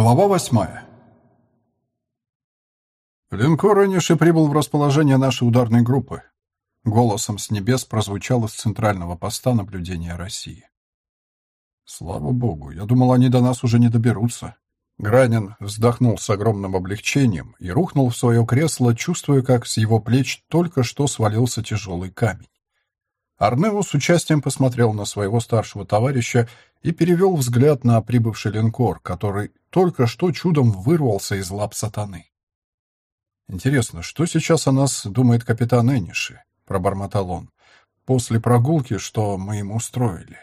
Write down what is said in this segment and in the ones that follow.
Глава восьмая. Линкор Эниши прибыл в расположение нашей ударной группы. Голосом с небес прозвучал из центрального поста наблюдения России. Слава богу, я думал, они до нас уже не доберутся. Гранин вздохнул с огромным облегчением и рухнул в свое кресло, чувствуя, как с его плеч только что свалился тяжелый камень. Арнео с участием посмотрел на своего старшего товарища и перевел взгляд на прибывший линкор, который только что чудом вырвался из лап сатаны. «Интересно, что сейчас о нас думает капитан Эниши?» — пробормотал он. «После прогулки, что мы ему устроили».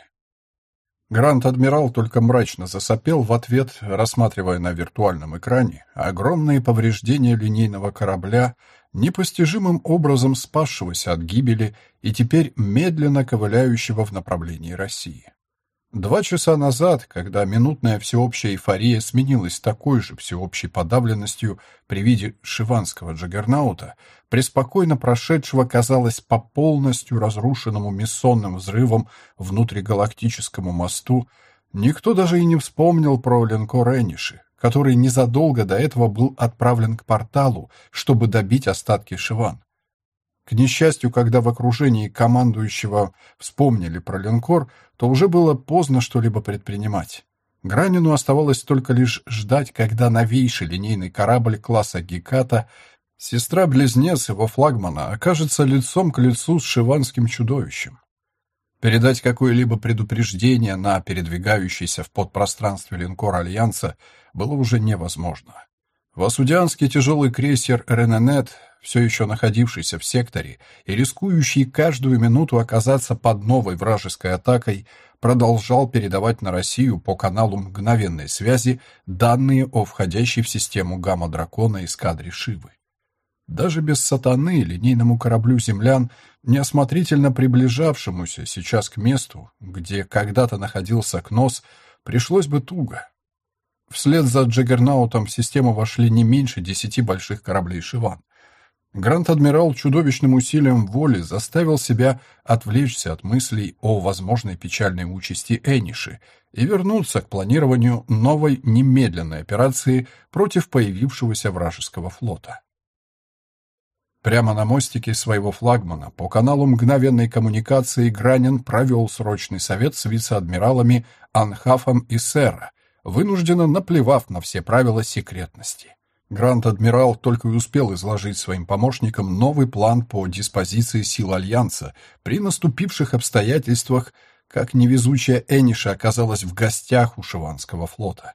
Гранд-адмирал только мрачно засопел в ответ, рассматривая на виртуальном экране огромные повреждения линейного корабля, непостижимым образом спасшегося от гибели и теперь медленно ковыляющего в направлении России. Два часа назад, когда минутная всеобщая эйфория сменилась такой же всеобщей подавленностью при виде шиванского джаггернаута, преспокойно прошедшего, казалось, по полностью разрушенному мессонным взрывом внутригалактическому мосту, никто даже и не вспомнил про линкор Эниши, который незадолго до этого был отправлен к порталу, чтобы добить остатки Шиван. К несчастью, когда в окружении командующего вспомнили про линкор, то уже было поздно что-либо предпринимать. Гранину оставалось только лишь ждать, когда новейший линейный корабль класса Геката, сестра-близнец его флагмана, окажется лицом к лицу с шиванским чудовищем. Передать какое-либо предупреждение на передвигающийся в подпространстве линкор Альянса было уже невозможно. Васудианский тяжелый крейсер «Рененет», все еще находившийся в секторе и рискующий каждую минуту оказаться под новой вражеской атакой, продолжал передавать на Россию по каналу мгновенной связи данные о входящей в систему гамма-дракона эскадре Шивы. Даже без сатаны линейному кораблю землян, неосмотрительно приближавшемуся сейчас к месту, где когда-то находился Кнос, пришлось бы туго. Вслед за Джаггернаутом в систему вошли не меньше десяти больших кораблей «Шиван». Гранд-адмирал чудовищным усилием воли заставил себя отвлечься от мыслей о возможной печальной участи Эниши и вернуться к планированию новой немедленной операции против появившегося вражеского флота. Прямо на мостике своего флагмана по каналу мгновенной коммуникации Гранин провел срочный совет с вице-адмиралами Анхафом и Сера, вынужденно наплевав на все правила секретности. Гранд-адмирал только и успел изложить своим помощникам новый план по диспозиции сил Альянса при наступивших обстоятельствах, как невезучая Эниша оказалась в гостях у Шиванского флота.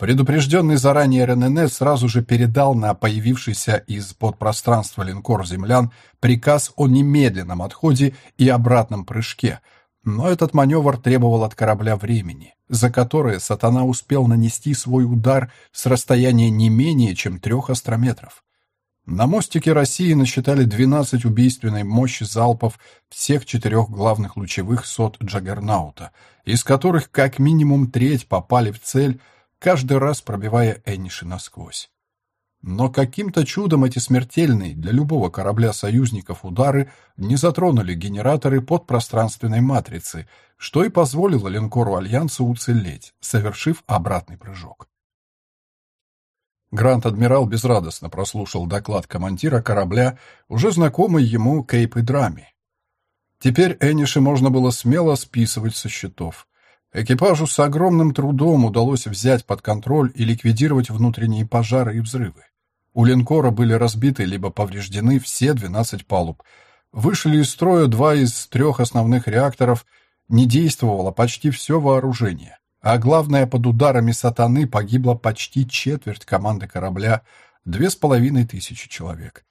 Предупрежденный заранее РНН сразу же передал на появившийся из подпространства линкор землян приказ о немедленном отходе и обратном прыжке – но этот маневр требовал от корабля времени, за которое сатана успел нанести свой удар с расстояния не менее чем трех астрометров. На мостике России насчитали 12 убийственной мощи залпов всех четырех главных лучевых сот Джаггернаута, из которых как минимум треть попали в цель, каждый раз пробивая Эниши насквозь. Но каким-то чудом эти смертельные для любого корабля союзников удары не затронули генераторы подпространственной матрицы, что и позволило линкору Альянса уцелеть, совершив обратный прыжок. Гранд-адмирал безрадостно прослушал доклад командира корабля, уже знакомый ему Кейп и Драми. Теперь Эниши можно было смело списывать со счетов. Экипажу с огромным трудом удалось взять под контроль и ликвидировать внутренние пожары и взрывы. У линкора были разбиты либо повреждены все 12 палуб. Вышли из строя два из трех основных реакторов, не действовало почти все вооружение. А главное, под ударами сатаны погибло почти четверть команды корабля, две с половиной тысячи человек.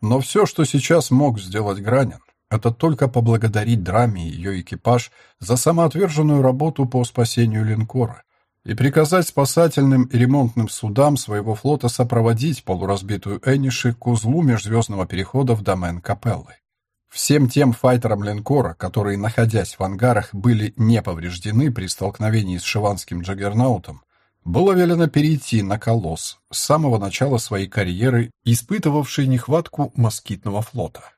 Но все, что сейчас мог сделать Гранин, это только поблагодарить Драме и ее экипаж за самоотверженную работу по спасению линкора и приказать спасательным и ремонтным судам своего флота сопроводить полуразбитую Эниши к узлу межзвездного перехода в домен Капеллы. Всем тем файтерам линкора, которые, находясь в ангарах, были не повреждены при столкновении с шиванским джаггернаутом, было велено перейти на колосс с самого начала своей карьеры, испытывавший нехватку москитного флота.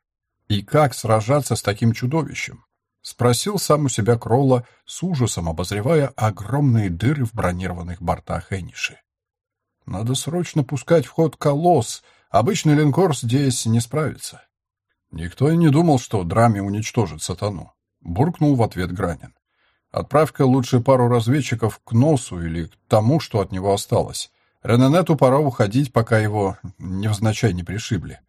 И как сражаться с таким чудовищем? Спросил сам у себя Кролла, с ужасом обозревая огромные дыры в бронированных бортах Эниши. Надо срочно пускать в ход колосс. Обычный линкор здесь не справится. Никто и не думал, что драме уничтожит сатану. Буркнул в ответ Гранин. Отправь-ка лучше пару разведчиков к носу или к тому, что от него осталось. Рененету пора уходить, пока его невзначай не пришибли.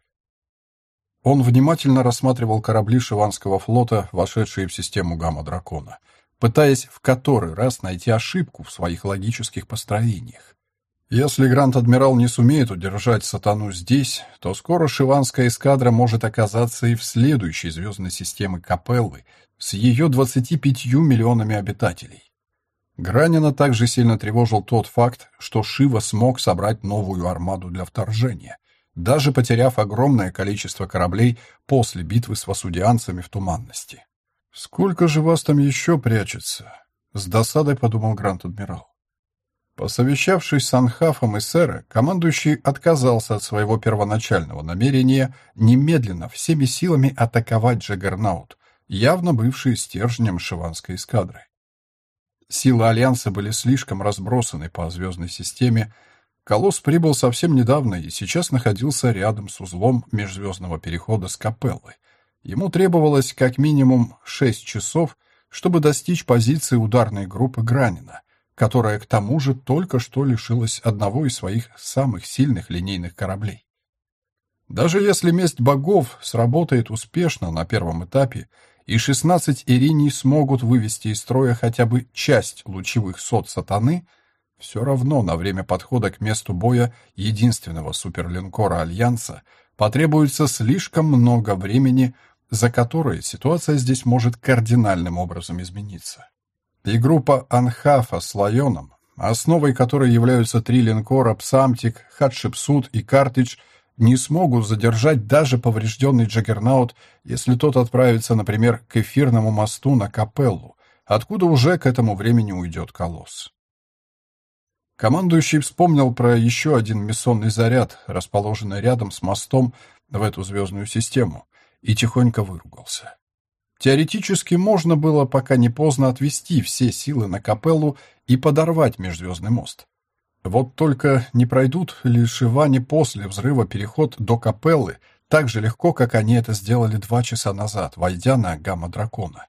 Он внимательно рассматривал корабли Шиванского флота, вошедшие в систему гамма-дракона, пытаясь в который раз найти ошибку в своих логических построениях. Если Гранд-Адмирал не сумеет удержать сатану здесь, то скоро шиванская эскадра может оказаться и в следующей звездной системе Капеллы с ее 25 миллионами обитателей. Гранина также сильно тревожил тот факт, что Шива смог собрать новую армаду для вторжения – даже потеряв огромное количество кораблей после битвы с васудианцами в туманности. «Сколько же вас там еще прячется?» — с досадой подумал Грант-адмирал. Посовещавшись с Анхафом и Сэра, командующий отказался от своего первоначального намерения немедленно всеми силами атаковать Джаггернаут, явно бывший стержнем шиванской эскадры. Силы Альянса были слишком разбросаны по звездной системе, Колосс прибыл совсем недавно и сейчас находился рядом с узлом межзвездного перехода с Капеллой. Ему требовалось как минимум шесть часов, чтобы достичь позиции ударной группы Гранина, которая к тому же только что лишилась одного из своих самых сильных линейных кораблей. Даже если месть богов сработает успешно на первом этапе, и 16 Ириней смогут вывести из строя хотя бы часть лучевых сот сатаны – все равно на время подхода к месту боя единственного суперлинкора Альянса потребуется слишком много времени, за которое ситуация здесь может кардинальным образом измениться. И группа Анхафа с Лайоном, основой которой являются три линкора Псамтик, Хатшепсут и Картидж, не смогут задержать даже поврежденный Джаггернаут, если тот отправится, например, к эфирному мосту на Капеллу, откуда уже к этому времени уйдет колосс. Командующий вспомнил про еще один миссонный заряд, расположенный рядом с мостом в эту звездную систему, и тихонько выругался. Теоретически можно было, пока не поздно, отвести все силы на капеллу и подорвать межзвездный мост. Вот только не пройдут ли Шивани после взрыва переход до капеллы так же легко, как они это сделали два часа назад, войдя на гамма-дракона.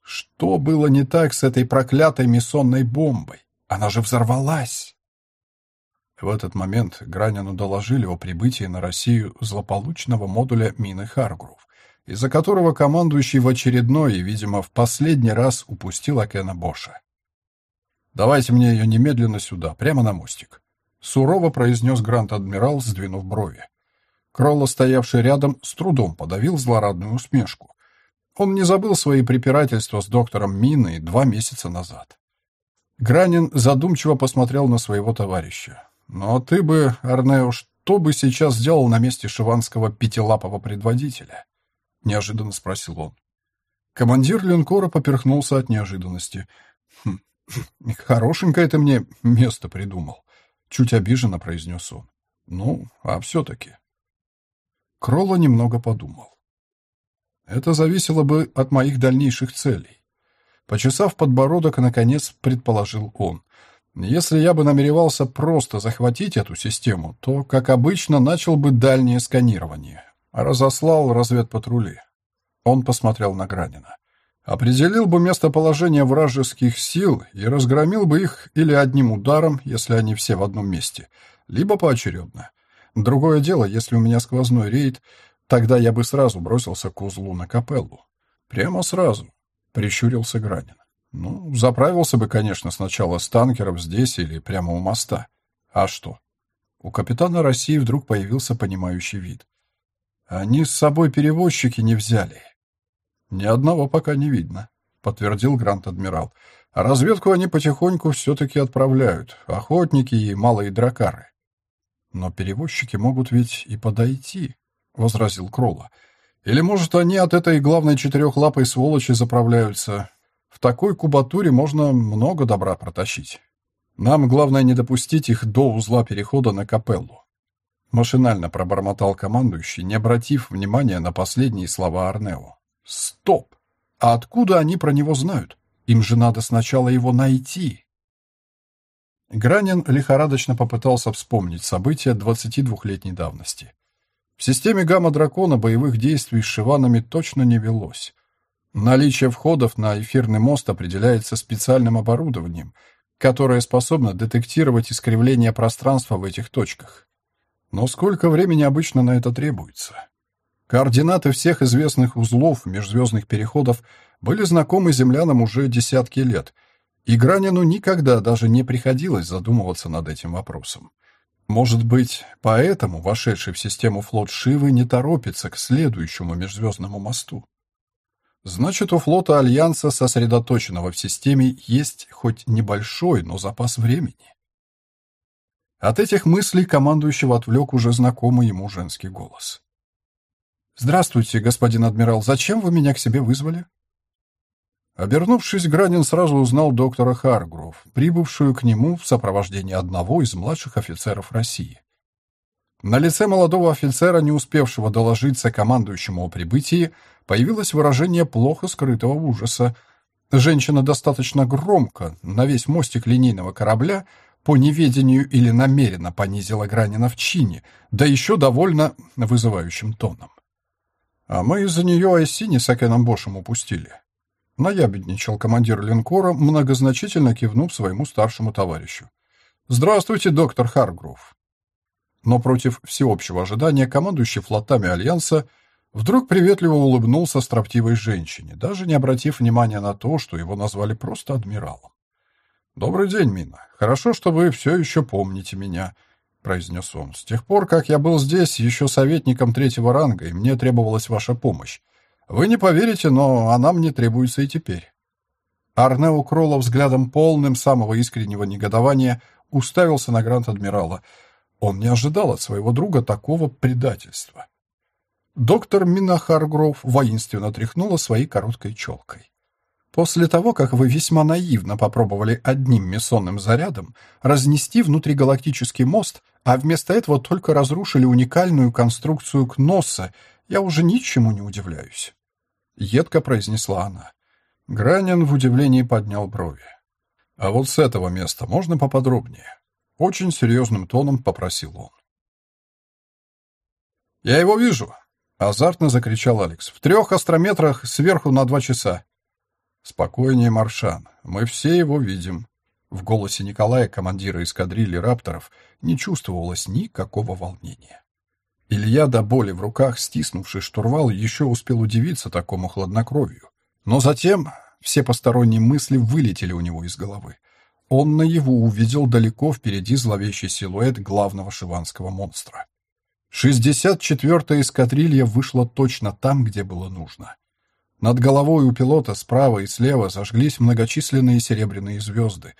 Что было не так с этой проклятой миссонной бомбой? Она же взорвалась!» В этот момент Гранину доложили о прибытии на Россию злополучного модуля мины Харгрув, из-за которого командующий в очередной и, видимо, в последний раз упустил Акена Боша. «Давайте мне ее немедленно сюда, прямо на мостик», — сурово произнес Грант-адмирал, сдвинув брови. Кролло, стоявший рядом, с трудом подавил злорадную усмешку. Он не забыл свои препирательства с доктором Миной два месяца назад. Гранин задумчиво посмотрел на своего товарища. «Ну а ты бы, Арнео, что бы сейчас сделал на месте шиванского пятилапого предводителя?» — неожиданно спросил он. Командир линкора поперхнулся от неожиданности. «Хм, «Хорошенькое ты мне место придумал», — чуть обиженно произнес он. «Ну, а все-таки...» Кролло немного подумал. «Это зависело бы от моих дальнейших целей. Почесав подбородок, наконец предположил он. Если я бы намеревался просто захватить эту систему, то, как обычно, начал бы дальнее сканирование. Разослал разведпатрули. Он посмотрел на Гранина. Определил бы местоположение вражеских сил и разгромил бы их или одним ударом, если они все в одном месте, либо поочередно. Другое дело, если у меня сквозной рейд, тогда я бы сразу бросился к узлу на капеллу. Прямо сразу. — прищурился Гранин. «Ну, заправился бы, конечно, сначала с танкеров здесь или прямо у моста. А что?» У капитана России вдруг появился понимающий вид. «Они с собой перевозчики не взяли». «Ни одного пока не видно», — подтвердил Грант-адмирал. «А разведку они потихоньку все-таки отправляют, охотники и малые дракары». «Но перевозчики могут ведь и подойти», — возразил Кролла. Или, может, они от этой главной четырехлапой сволочи заправляются. В такой кубатуре можно много добра протащить. Нам главное не допустить их до узла перехода на капеллу. Машинально пробормотал командующий, не обратив внимания на последние слова Арнео. «Стоп!» А откуда они про него знают? Им же надо сначала его найти. Гранин лихорадочно попытался вспомнить события 22-летней давности. В системе гамма-дракона боевых действий с шиванами точно не велось. Наличие входов на эфирный мост определяется специальным оборудованием, которое способно детектировать искривление пространства в этих точках. Но сколько времени обычно на это требуется? Координаты всех известных узлов межзвездных переходов были знакомы землянам уже десятки лет — и Гранину никогда даже не приходилось задумываться над этим вопросом. Может быть, поэтому вошедший в систему флот Шивы не торопится к следующему межзвездному мосту. Значит, у флота Альянса, сосредоточенного в системе, есть хоть небольшой, но запас времени. От этих мыслей командующего отвлек уже знакомый ему женский голос. «Здравствуйте, господин адмирал. Зачем вы меня к себе вызвали?» Обернувшись, Гранин сразу узнал доктора Харгров, прибывшую к нему в сопровождении одного из младших офицеров России. На лице молодого офицера, не успевшего доложиться командующему о прибытии, появилось выражение плохо скрытого ужаса. Женщина достаточно громко, на весь мостик линейного корабля, по неведению или намеренно понизила Гранина в чине, да еще довольно вызывающим тоном. А мы из-за нее Айсини с Акеном Бошем упустили. Наябедничал командир линкора, многозначительно кивнув своему старшему товарищу. «Здравствуйте, доктор Харгров». Но против всеобщего ожидания командующий флотами Альянса вдруг приветливо улыбнулся строптивой женщине, даже не обратив внимания на то, что его назвали просто адмиралом. «Добрый день, Мина. Хорошо, что вы все еще помните меня», — произнес он. «С тех пор, как я был здесь еще советником третьего ранга, и мне требовалась ваша помощь. Вы не поверите, но она мне требуется и теперь. Арнео Кролло взглядом полным самого искреннего негодования уставился на Гранд-Адмирала. Он не ожидал от своего друга такого предательства. Доктор Минахаргров воинственно тряхнула своей короткой челкой. После того, как вы весьма наивно попробовали одним мессонным зарядом разнести внутригалактический мост, а вместо этого только разрушили уникальную конструкцию Кносса, я уже ничему не удивляюсь. Едко произнесла она. Гранин в удивлении поднял брови. «А вот с этого места можно поподробнее?» Очень серьезным тоном попросил он. «Я его вижу!» — азартно закричал Алекс. «В трех астрометрах сверху на два часа». «Спокойнее, Маршан. Мы все его видим». В голосе Николая, командира эскадрильи «Рапторов», не чувствовалось никакого волнения. Илья до боли в руках, стиснувший штурвал, еще успел удивиться такому хладнокровию. Но затем все посторонние мысли вылетели у него из головы. Он наяву увидел далеко впереди зловещий силуэт главного шиванского монстра. Шестьдесят четвертая эскадрилья вышла точно там, где было нужно. Над головой у пилота справа и слева зажглись многочисленные серебряные звезды,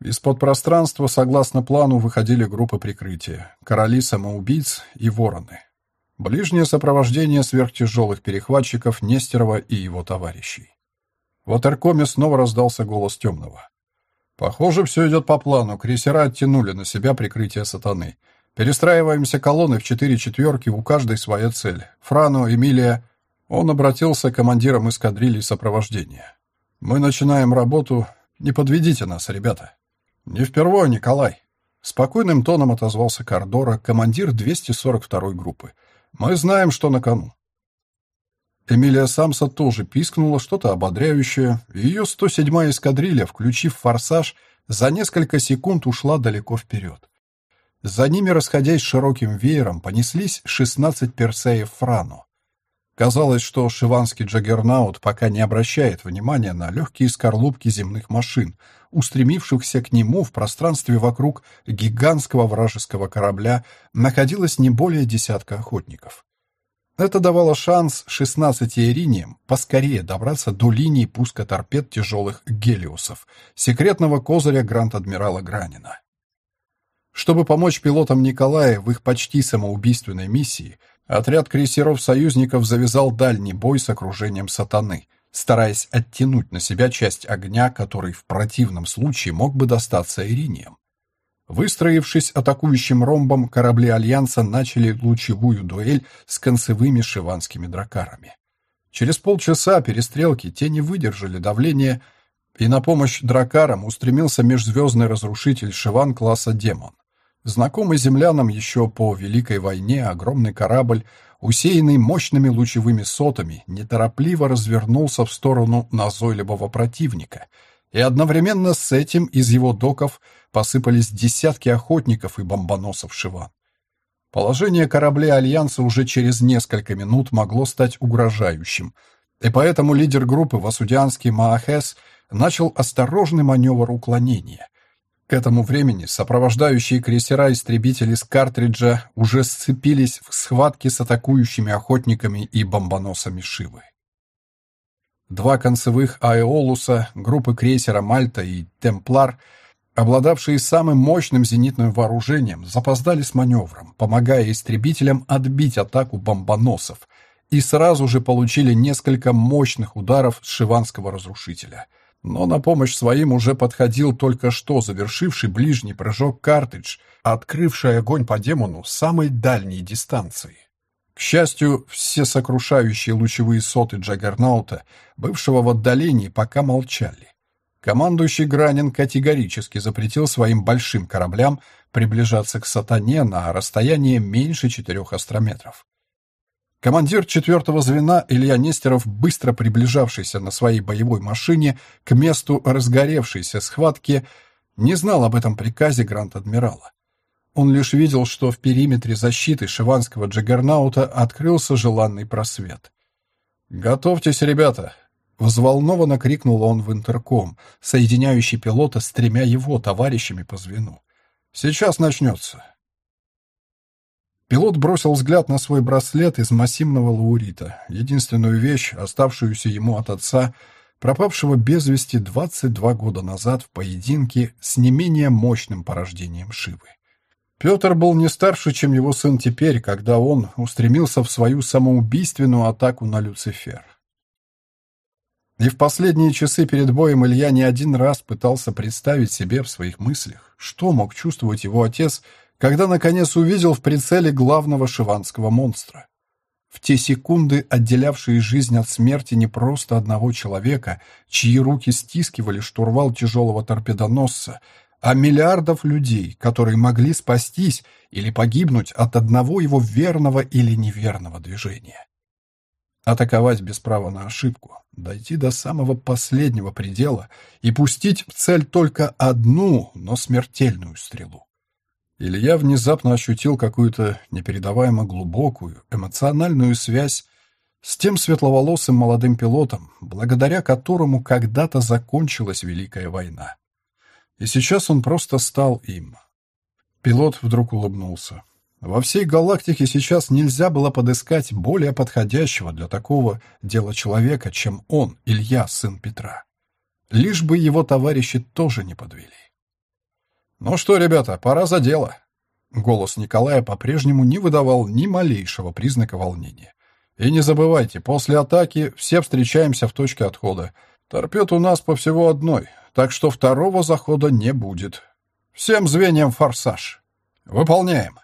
из-под пространства, согласно плану, выходили группы прикрытия, короли самоубийц и вороны. Ближнее сопровождение сверхтяжелых перехватчиков Нестерова и его товарищей. В Атеркоме снова раздался голос темного. «Похоже, все идет по плану. Крейсера оттянули на себя прикрытие сатаны. Перестраиваемся колонны в четыре четверки, у каждой своя цель. Франу, Эмилия...» Он обратился к командирам эскадрильи сопровождения. «Мы начинаем работу. Не подведите нас, ребята». «Не впервой, Николай!» Спокойным тоном отозвался Кордора, командир 242-й группы. «Мы знаем, что на кону». Эмилия Самса тоже пискнула что-то ободряющее, ее 107-я эскадрилья, включив форсаж, за несколько секунд ушла далеко вперед. За ними, расходясь широким веером, понеслись 16 персеев Франу. Казалось, что шиванский джаггернаут пока не обращает внимания на легкие скорлупки земных машин, устремившихся к нему в пространстве вокруг гигантского вражеского корабля, находилось не более десятка охотников. Это давало шанс 16 Ириниям поскорее добраться до линии пуска торпед тяжелых «Гелиосов», секретного козыря Гранд-Адмирала Гранина. Чтобы помочь пилотам Николая в их почти самоубийственной миссии, Отряд крейсеров-союзников завязал дальний бой с окружением сатаны, стараясь оттянуть на себя часть огня, который в противном случае мог бы достаться Ириниям. Выстроившись атакующим ромбом, корабли Альянса начали лучевую дуэль с концевыми шиванскими дракарами. Через полчаса перестрелки те не выдержали давления, и на помощь дракарам устремился межзвездный разрушитель Шиван класса «Демон». Знакомый землянам еще по Великой войне огромный корабль, усеянный мощными лучевыми сотами, неторопливо развернулся в сторону назойливого противника, и одновременно с этим из его доков посыпались десятки охотников и бомбоносов Шиван. Положение кораблей Альянса уже через несколько минут могло стать угрожающим, и поэтому лидер группы Васудианский Маахес начал осторожный маневр уклонения. К этому времени сопровождающие крейсера-истребители с картриджа уже сцепились в схватке с атакующими охотниками и бомбоносами Шивы. Два концевых Аэолуса, группы крейсера «Мальта» и «Темплар», обладавшие самым мощным зенитным вооружением, запоздали с маневром, помогая истребителям отбить атаку бомбоносов, и сразу же получили несколько мощных ударов с шиванского разрушителя – но на помощь своим уже подходил только что завершивший ближний прыжок картридж, открывший огонь по демону с самой дальней дистанции. К счастью, все сокрушающие лучевые соты Джаггернаута, бывшего в отдалении, пока молчали. Командующий Гранин категорически запретил своим большим кораблям приближаться к сатане на расстояние меньше четырех астрометров. Командир четвертого звена Илья Нестеров, быстро приближавшийся на своей боевой машине к месту разгоревшейся схватки, не знал об этом приказе Гранд-Адмирала. Он лишь видел, что в периметре защиты шиванского джаггернаута открылся желанный просвет. «Готовьтесь, ребята!» — взволнованно крикнул он в интерком, соединяющий пилота с тремя его товарищами по звену. «Сейчас начнется!» Пилот бросил взгляд на свой браслет из массивного лаурита, единственную вещь, оставшуюся ему от отца, пропавшего без вести 22 года назад в поединке с не менее мощным порождением Шивы. Петр был не старше, чем его сын теперь, когда он устремился в свою самоубийственную атаку на Люцифер. И в последние часы перед боем Илья не один раз пытался представить себе в своих мыслях, что мог чувствовать его отец, когда наконец увидел в прицеле главного шиванского монстра. В те секунды, отделявшие жизнь от смерти не просто одного человека, чьи руки стискивали штурвал тяжелого торпедоносца, а миллиардов людей, которые могли спастись или погибнуть от одного его верного или неверного движения. Атаковать без права на ошибку, дойти до самого последнего предела и пустить в цель только одну, но смертельную стрелу. Илья внезапно ощутил какую-то непередаваемо глубокую, эмоциональную связь с тем светловолосым молодым пилотом, благодаря которому когда-то закончилась Великая война. И сейчас он просто стал им. Пилот вдруг улыбнулся. Во всей галактике сейчас нельзя было подыскать более подходящего для такого дела человека, чем он, Илья, сын Петра. Лишь бы его товарищи тоже не подвели. «Ну что, ребята, пора за дело». Голос Николая по-прежнему не выдавал ни малейшего признака волнения. «И не забывайте, после атаки все встречаемся в точке отхода. Торпед у нас по всего одной, так что второго захода не будет. Всем звеньям форсаж. Выполняем!»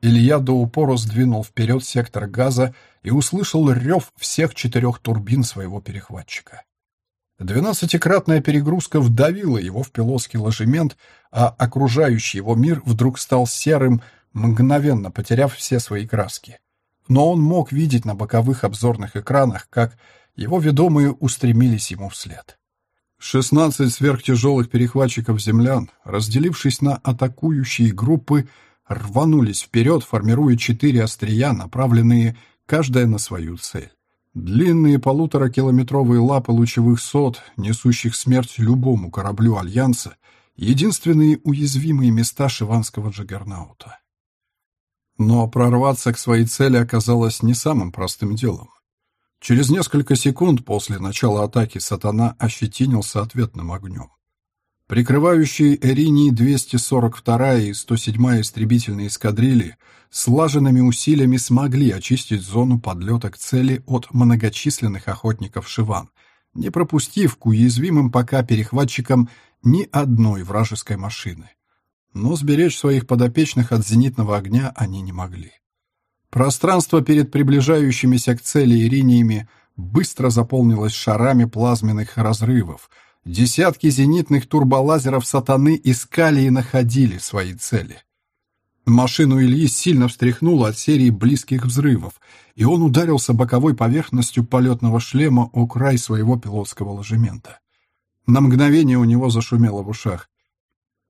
Илья до упора сдвинул вперед сектор газа и услышал рев всех четырех турбин своего перехватчика. Двенадцатикратная перегрузка вдавила его в пилотский ложемент, а окружающий его мир вдруг стал серым, мгновенно потеряв все свои краски. Но он мог видеть на боковых обзорных экранах, как его ведомые устремились ему вслед. Шестнадцать сверхтяжелых перехватчиков землян, разделившись на атакующие группы, рванулись вперед, формируя четыре острия, направленные каждая на свою цель. Длинные полуторакилометровые лапы лучевых сот, несущих смерть любому кораблю Альянса, единственные уязвимые места шиванского джаггернаута. Но прорваться к своей цели оказалось не самым простым делом. Через несколько секунд после начала атаки сатана ощетинился ответным огнем. Прикрывающие Эринии 242 и 107 истребительные эскадрильи слаженными усилиями смогли очистить зону подлета к цели от многочисленных охотников Шиван, не пропустив к уязвимым пока перехватчикам ни одной вражеской машины. Но сберечь своих подопечных от зенитного огня они не могли. Пространство перед приближающимися к цели Ириниями быстро заполнилась шарами плазменных разрывов. Десятки зенитных турболазеров сатаны искали и находили свои цели. Машину Ильи сильно встряхнуло от серии близких взрывов, и он ударился боковой поверхностью полетного шлема о край своего пилотского ложемента. На мгновение у него зашумело в ушах.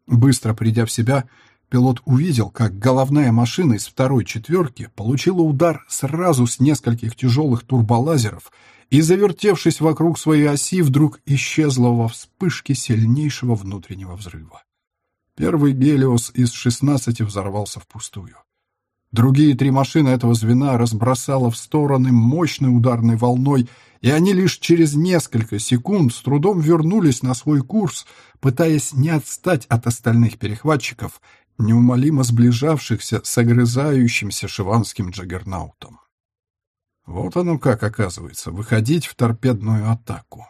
Быстро придя в себя, пилот увидел, как головная машина из второй четверки получила удар сразу с нескольких тяжелых турболазеров и, завертевшись вокруг своей оси, вдруг исчезла во вспышке сильнейшего внутреннего взрыва. Первый «Гелиос» из шестнадцати взорвался впустую. Другие три машины этого звена разбросало в стороны мощной ударной волной, и они лишь через несколько секунд с трудом вернулись на свой курс, пытаясь не отстать от остальных перехватчиков, неумолимо сближавшихся с огрызающимся шиванским джаггернаутом. Вот оно как, оказывается, выходить в торпедную атаку.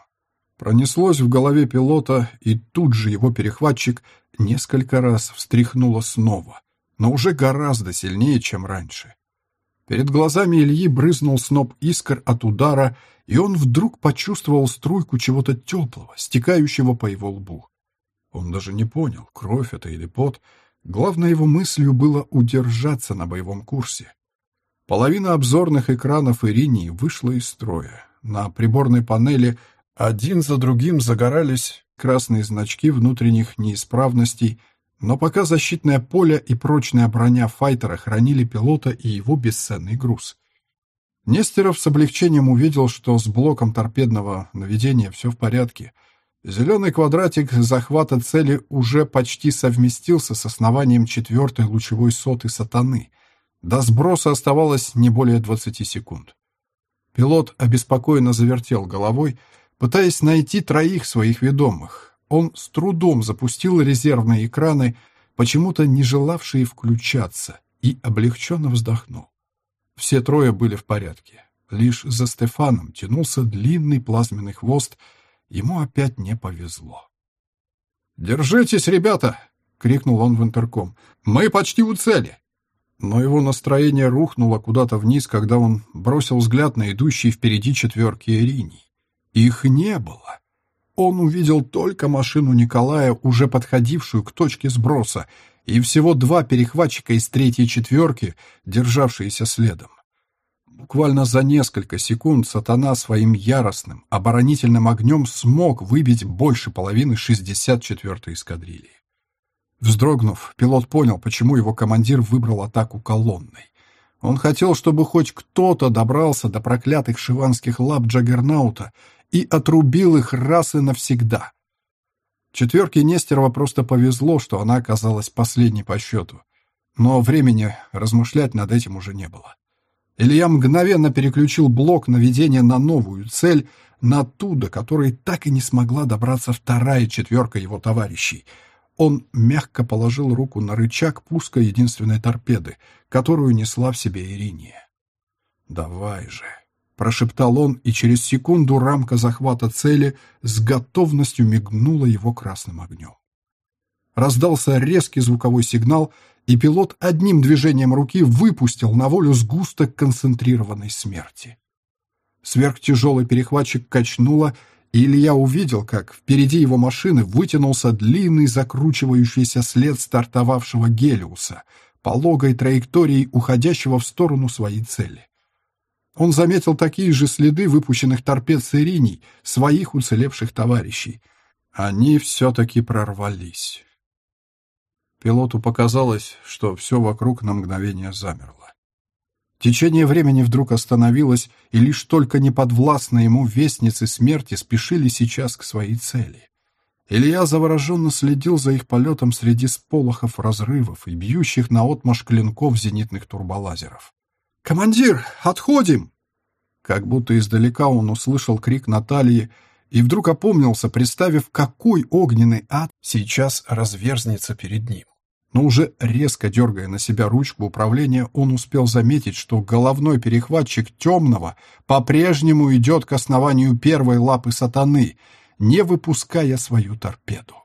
Пронеслось в голове пилота, и тут же его перехватчик несколько раз встряхнуло снова, но уже гораздо сильнее, чем раньше. Перед глазами Ильи брызнул сноп искр от удара, и он вдруг почувствовал струйку чего-то теплого, стекающего по его лбу. Он даже не понял, кровь это или пот. Главной его мыслью было удержаться на боевом курсе. Половина обзорных экранов Иринии вышла из строя. На приборной панели один за другим загорались красные значки внутренних неисправностей, но пока защитное поле и прочная броня файтера хранили пилота и его бесценный груз. Нестеров с облегчением увидел, что с блоком торпедного наведения все в порядке. Зеленый квадратик захвата цели уже почти совместился с основанием четвертой лучевой соты сатаны. До сброса оставалось не более 20 секунд. Пилот обеспокоенно завертел головой, Пытаясь найти троих своих ведомых, он с трудом запустил резервные экраны, почему-то не желавшие включаться, и облегченно вздохнул. Все трое были в порядке. Лишь за Стефаном тянулся длинный плазменный хвост, ему опять не повезло. «Держитесь, ребята!» — крикнул он в интерком. «Мы почти у цели!» Но его настроение рухнуло куда-то вниз, когда он бросил взгляд на идущий впереди четверки Ириней. Их не было. Он увидел только машину Николая, уже подходившую к точке сброса, и всего два перехватчика из третьей четверки, державшиеся следом. Буквально за несколько секунд сатана своим яростным, оборонительным огнем смог выбить больше половины 64-й эскадрильи. Вздрогнув, пилот понял, почему его командир выбрал атаку колонной. Он хотел, чтобы хоть кто-то добрался до проклятых шиванских лап Джаггернаута и отрубил их раз и навсегда. Четверке Нестерова просто повезло, что она оказалась последней по счету. Но времени размышлять над этим уже не было. Илья мгновенно переключил блок наведения на новую цель, на ту, до которой так и не смогла добраться вторая четверка его товарищей. Он мягко положил руку на рычаг пуска единственной торпеды, которую несла в себе Ириния. «Давай же!» прошептал он, и через секунду рамка захвата цели с готовностью мигнула его красным огнем. Раздался резкий звуковой сигнал, и пилот одним движением руки выпустил на волю сгусток концентрированной смерти. Сверхтяжелый перехватчик качнуло, и Илья увидел, как впереди его машины вытянулся длинный закручивающийся след стартовавшего Гелиуса, пологой траекторией уходящего в сторону своей цели. Он заметил такие же следы выпущенных торпед с Ириней, своих уцелевших товарищей. Они все-таки прорвались. Пилоту показалось, что все вокруг на мгновение замерло. Течение времени вдруг остановилось, и лишь только неподвластные ему вестницы смерти спешили сейчас к своей цели. Илья завороженно следил за их полетом среди сполохов разрывов и бьющих наотмашь клинков зенитных турболазеров. «Командир, отходим!» Как будто издалека он услышал крик Натальи и вдруг опомнился, представив, какой огненный ад сейчас разверзнется перед ним. Но уже резко дергая на себя ручку управления, он успел заметить, что головной перехватчик темного по-прежнему идет к основанию первой лапы сатаны, не выпуская свою торпеду.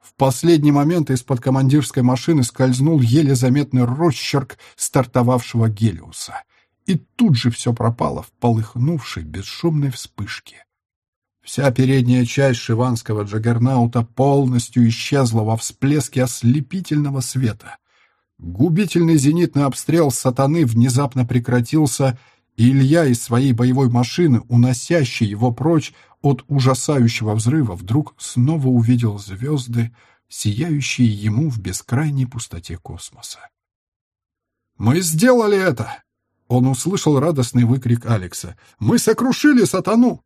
В последний момент из-под командирской машины скользнул еле заметный росчерк стартовавшего Гелиуса, и тут же все пропало в полыхнувшей бесшумной вспышке. Вся передняя часть шиванского джаггернаута полностью исчезла во всплеске ослепительного света. Губительный зенитный обстрел сатаны внезапно прекратился, и Илья из своей боевой машины, уносящей его прочь от ужасающего взрыва, вдруг снова увидел звезды, сияющие ему в бескрайней пустоте космоса. «Мы сделали это!» Он услышал радостный выкрик Алекса. «Мы сокрушили сатану!»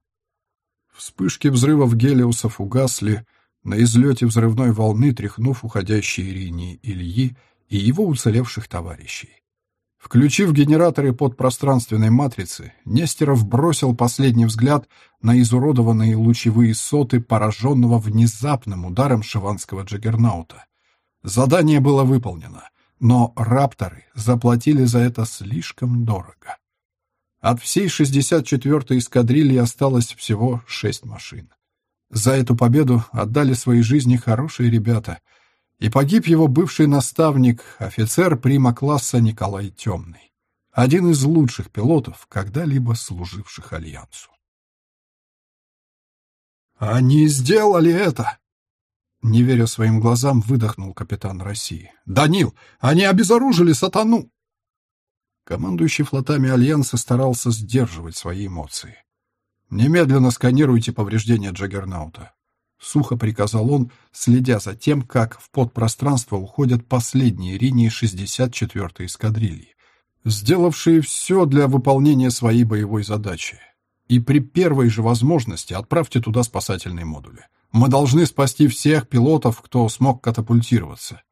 Вспышки взрывов гелиусов угасли, на излете взрывной волны тряхнув уходящие линии Ильи и его уцелевших товарищей. Включив генераторы подпространственной матрицы, Нестеров бросил последний взгляд на изуродованные лучевые соты, пораженного внезапным ударом шиванского джаггернаута. Задание было выполнено, но рапторы заплатили за это слишком дорого. От всей 64-й эскадрильи осталось всего шесть машин. За эту победу отдали свои жизни хорошие ребята — и погиб его бывший наставник, офицер прима-класса Николай Темный, один из лучших пилотов, когда-либо служивших Альянсу. «Они сделали это!» Не веря своим глазам, выдохнул капитан России. «Данил, они обезоружили сатану!» Командующий флотами Альянса старался сдерживать свои эмоции. «Немедленно сканируйте повреждения Джаггернаута. — сухо приказал он, следя за тем, как в подпространство уходят последние линии 64-й эскадрильи, сделавшие все для выполнения своей боевой задачи. И при первой же возможности отправьте туда спасательные модули. Мы должны спасти всех пилотов, кто смог катапультироваться.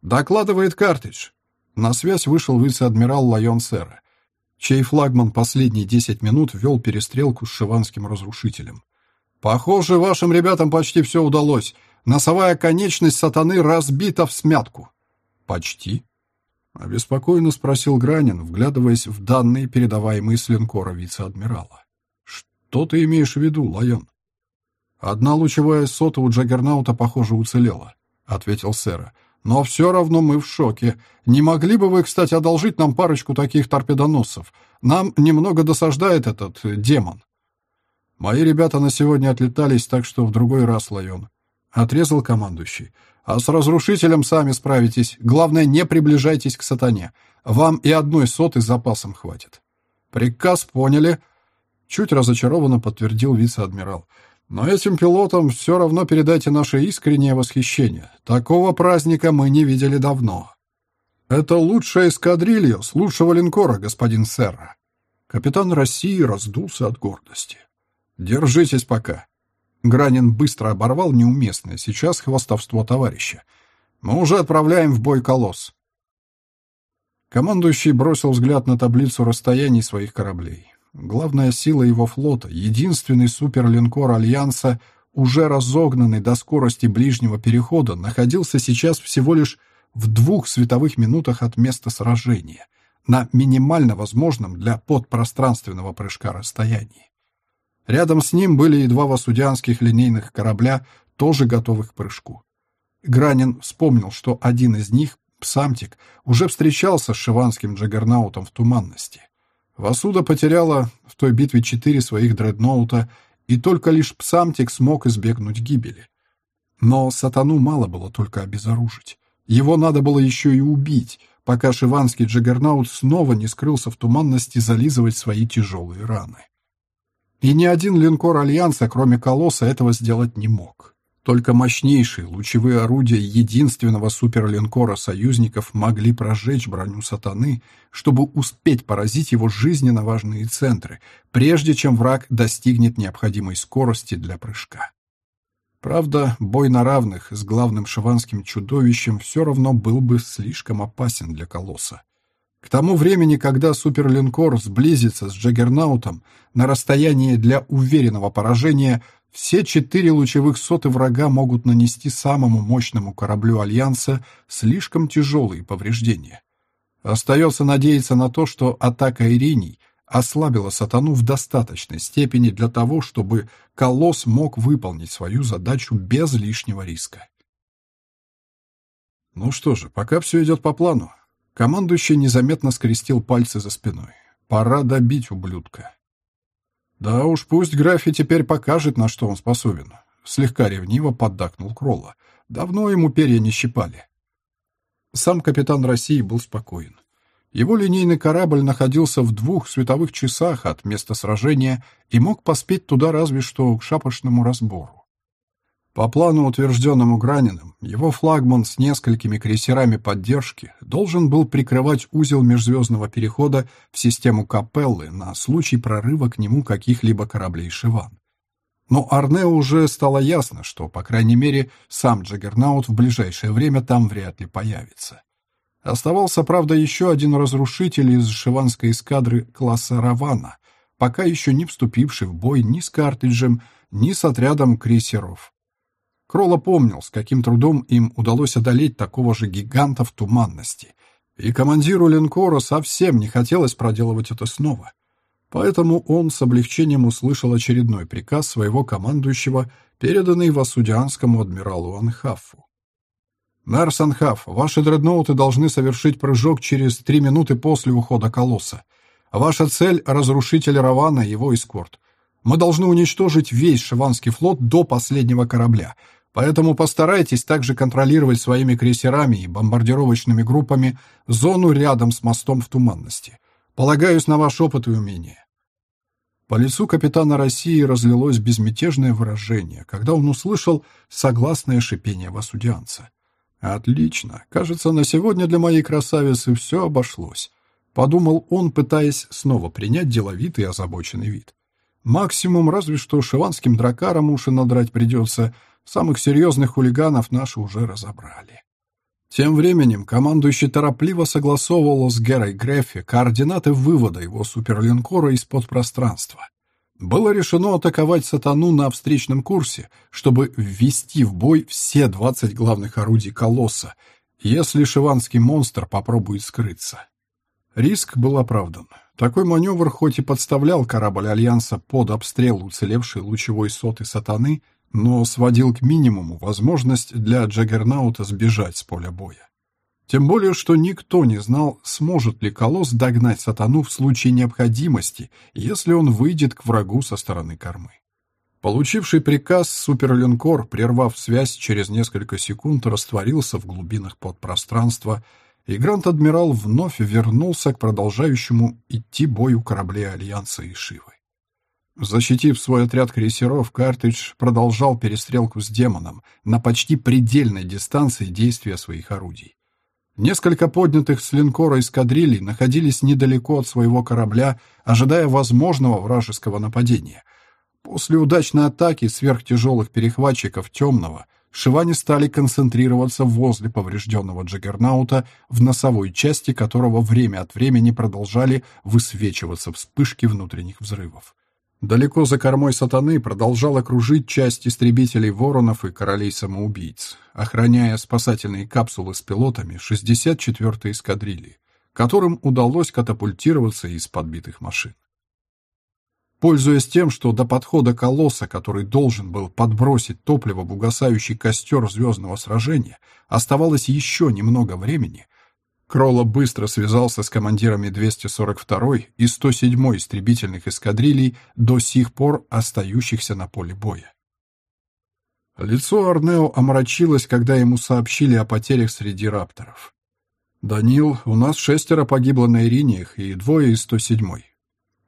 Докладывает Картридж. На связь вышел вице-адмирал Лайон Сера, чей флагман последние 10 минут вел перестрелку с шиванским разрушителем. Похоже, вашим ребятам почти все удалось. Носовая конечность сатаны разбита в смятку. Почти? Обеспокоенно спросил Гранин, вглядываясь в данные, передаваемые с линкора вице-адмирала. Что ты имеешь в виду, Лайон? Одна лучевая сота у Джаггернаута, похоже, уцелела, ответил Сэра. Но все равно мы в шоке. Не могли бы вы, кстати, одолжить нам парочку таких торпедоносцев? Нам немного досаждает этот демон. Мои ребята на сегодня отлетались, так что в другой раз, Лайон. Отрезал командующий. А с разрушителем сами справитесь. Главное, не приближайтесь к сатане. Вам и одной соты запасом хватит. Приказ поняли. Чуть разочарованно подтвердил вице-адмирал. Но этим пилотам все равно передайте наше искреннее восхищение. Такого праздника мы не видели давно. Это лучшая эскадрилья с лучшего линкора, господин Серра. Капитан России раздулся от гордости. «Держитесь пока». Гранин быстро оборвал неуместное сейчас хвастовство товарища. «Мы уже отправляем в бой колосс». Командующий бросил взгляд на таблицу расстояний своих кораблей. Главная сила его флота, единственный суперлинкор Альянса, уже разогнанный до скорости ближнего перехода, находился сейчас всего лишь в двух световых минутах от места сражения, на минимально возможном для подпространственного прыжка расстоянии. Рядом с ним были и два васудианских линейных корабля, тоже готовых к прыжку. Гранин вспомнил, что один из них, Псамтик, уже встречался с шиванским джаггернаутом в туманности. Васуда потеряла в той битве четыре своих дредноута, и только лишь Псамтик смог избегнуть гибели. Но сатану мало было только обезоружить. Его надо было еще и убить, пока шиванский джаггернаут снова не скрылся в туманности зализывать свои тяжелые раны. И ни один линкор Альянса, кроме Колосса, этого сделать не мог. Только мощнейшие лучевые орудия единственного суперлинкора союзников могли прожечь броню сатаны, чтобы успеть поразить его жизненно важные центры, прежде чем враг достигнет необходимой скорости для прыжка. Правда, бой на равных с главным шиванским чудовищем все равно был бы слишком опасен для Колосса. К тому времени, когда суперлинкор сблизится с Джаггернаутом на расстоянии для уверенного поражения, все четыре лучевых соты врага могут нанести самому мощному кораблю Альянса слишком тяжелые повреждения. Остается надеяться на то, что атака Ириней ослабила сатану в достаточной степени для того, чтобы Колосс мог выполнить свою задачу без лишнего риска. Ну что же, пока все идет по плану. Командующий незаметно скрестил пальцы за спиной. Пора добить ублюдка. Да уж, пусть Графи теперь покажет, на что он способен. Слегка ревниво поддакнул Кролла. Давно ему перья не щипали. Сам капитан России был спокоен. Его линейный корабль находился в двух световых часах от места сражения и мог поспеть туда разве что к шапошному разбору. По плану, утвержденному Граниным, его флагман с несколькими крейсерами поддержки должен был прикрывать узел межзвездного перехода в систему Капеллы на случай прорыва к нему каких-либо кораблей Шиван. Но Арне уже стало ясно, что, по крайней мере, сам Джаггернаут в ближайшее время там вряд ли появится. Оставался, правда, еще один разрушитель из шиванской эскадры класса Равана, пока еще не вступивший в бой ни с картриджем, ни с отрядом крейсеров. Кролло помнил, с каким трудом им удалось одолеть такого же гиганта в туманности. И командиру линкора совсем не хотелось проделывать это снова. Поэтому он с облегчением услышал очередной приказ своего командующего, переданный Васудианскому адмиралу Анхафу. «Мэр Санхаф, ваши дредноуты должны совершить прыжок через три минуты после ухода колосса. Ваша цель — разрушитель Равана и его эскорт. Мы должны уничтожить весь Шиванский флот до последнего корабля, Поэтому постарайтесь также контролировать своими крейсерами и бомбардировочными группами зону рядом с мостом в туманности. Полагаюсь на ваш опыт и умение. По лицу капитана России разлилось безмятежное выражение, когда он услышал согласное шипение васудианца. «Отлично. Кажется, на сегодня для моей красавицы все обошлось», — подумал он, пытаясь снова принять деловитый и озабоченный вид. «Максимум разве что шиванским дракарам уши надрать придется», — Самых серьезных хулиганов наши уже разобрали. Тем временем командующий торопливо согласовывал с Герой Греффи координаты вывода его суперлинкора из-под пространства. Было решено атаковать «Сатану» на встречном курсе, чтобы ввести в бой все 20 главных орудий «Колосса», если шиванский монстр попробует скрыться. Риск был оправдан. Такой маневр хоть и подставлял корабль Альянса под обстрел уцелевшей лучевой соты «Сатаны», но сводил к минимуму возможность для Джаггернаута сбежать с поля боя. Тем более, что никто не знал, сможет ли Колосс догнать сатану в случае необходимости, если он выйдет к врагу со стороны кормы. Получивший приказ суперлинкор, прервав связь через несколько секунд, растворился в глубинах подпространства, и Гранд-Адмирал вновь вернулся к продолжающему идти бою кораблей Альянса и Шивы. Защитив свой отряд крейсеров, Картридж продолжал перестрелку с демоном на почти предельной дистанции действия своих орудий. Несколько поднятых с линкора эскадрилей находились недалеко от своего корабля, ожидая возможного вражеского нападения. После удачной атаки сверхтяжелых перехватчиков «Темного» Шивани стали концентрироваться возле поврежденного Джаггернаута, в носовой части которого время от времени продолжали высвечиваться вспышки внутренних взрывов. Далеко за кормой сатаны продолжал окружить часть истребителей воронов и королей-самоубийц, охраняя спасательные капсулы с пилотами 64-й эскадрильи, которым удалось катапультироваться из подбитых машин. Пользуясь тем, что до подхода колосса, который должен был подбросить топливо в угасающий костер звездного сражения, оставалось еще немного времени, Кролло быстро связался с командирами 242-й и 107-й истребительных эскадрилей, до сих пор остающихся на поле боя. Лицо Арнео омрачилось, когда ему сообщили о потерях среди рапторов. «Данил, у нас шестеро погибло на Ириниях и двое из 107-й».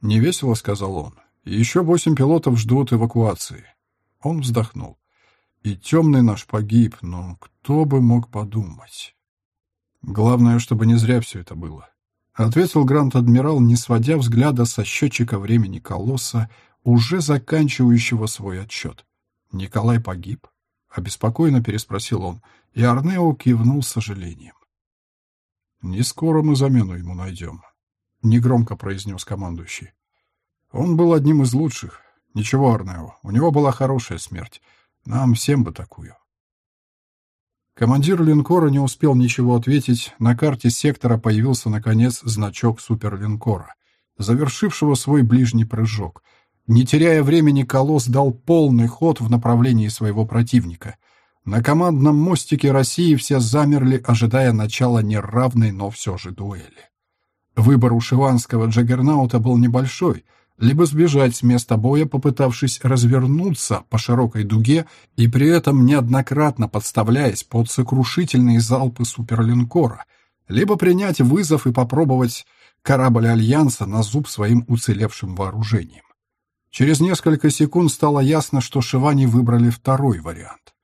«Невесело», — сказал он. «Еще восемь пилотов ждут эвакуации». Он вздохнул. «И темный наш погиб, но кто бы мог подумать?» Главное, чтобы не зря все это было. Ответил Грант-адмирал, не сводя взгляда со счетчика времени колосса, уже заканчивающего свой отчет. «Николай погиб?» — обеспокоенно переспросил он, и Арнео кивнул с сожалением. «Не скоро мы замену ему найдем», — негромко произнес командующий. «Он был одним из лучших. Ничего, Арнео, у него была хорошая смерть. Нам всем бы такую». Командир линкора не успел ничего ответить. На карте сектора появился, наконец, значок суперлинкора, завершившего свой ближний прыжок. Не теряя времени, Колосс дал полный ход в направлении своего противника. На командном мостике России все замерли, ожидая начала неравной, но все же дуэли. Выбор у шиванского джаггернаута был небольшой — либо сбежать с места боя, попытавшись развернуться по широкой дуге и при этом неоднократно подставляясь под сокрушительные залпы суперлинкора, либо принять вызов и попробовать корабль Альянса на зуб своим уцелевшим вооружением. Через несколько секунд стало ясно, что Шивани выбрали второй вариант.